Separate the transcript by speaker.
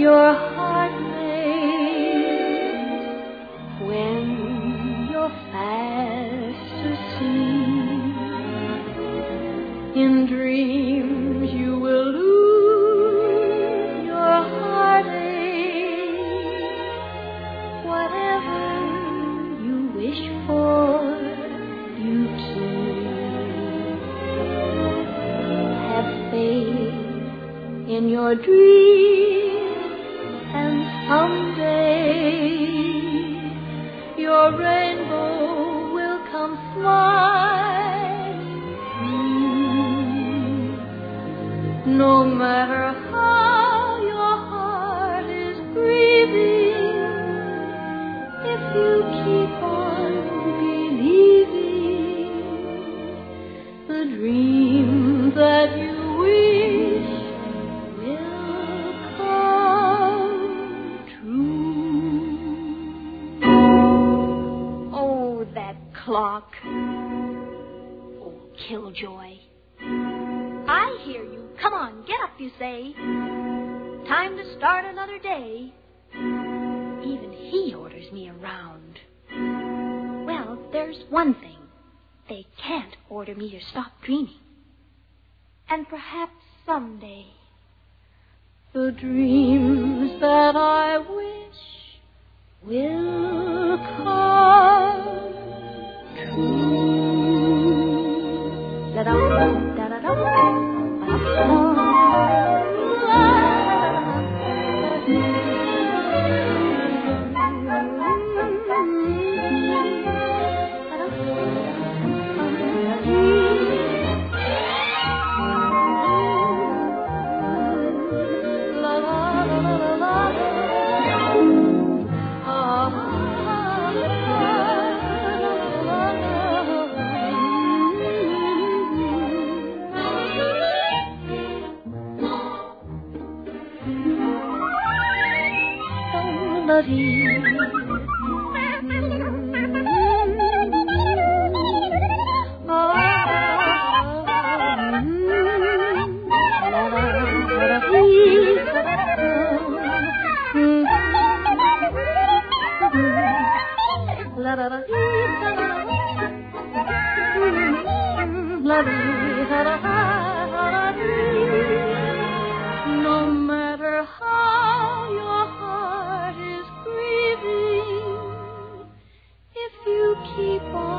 Speaker 1: your heart made when you're fast asleep. In dreams you will lose your heartache. Whatever you wish for, you keep. Have faith in your dreams someday your rainbow will come smiling. No matter how your heart is grieving, if you keep on
Speaker 2: clock. Oh, killjoy. I hear you. Come on, get up, you say. Time to start another day. Even he orders me around. Well, there's one thing. They can't order me to stop dreaming. And perhaps someday.
Speaker 1: The dreams that I wish will
Speaker 2: La 地
Speaker 1: 方。